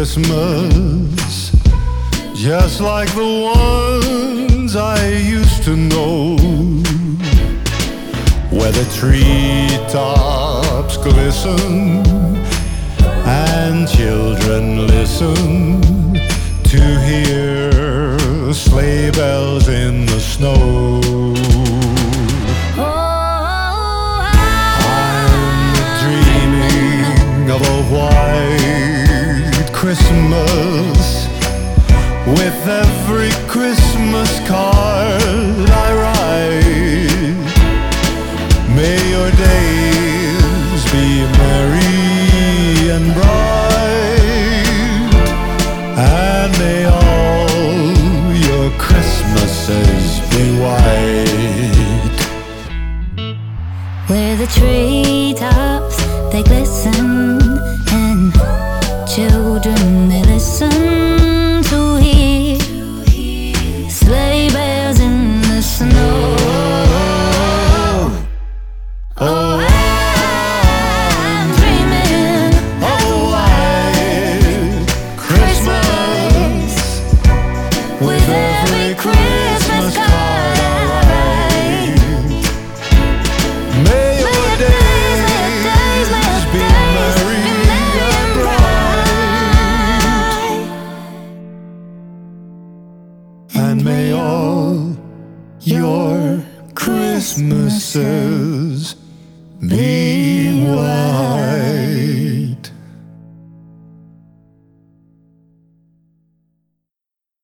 Christmas, just like the ones I used to know, where the treetops glisten and children listen to hear sleigh bells in the snow. Oh, I'm dreaming of a white Christmas with every Christmas card I write. May your days be merry and bright, and may all your Christmases be white. Where the treetops they glisten may all your Christmases be white.